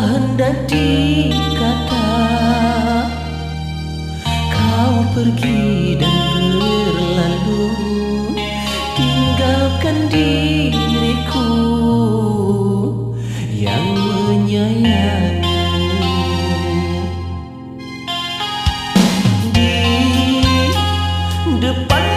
hendak dikata Kau pergi dan berlalu Tinggalkan diriku Yang menyayangi depan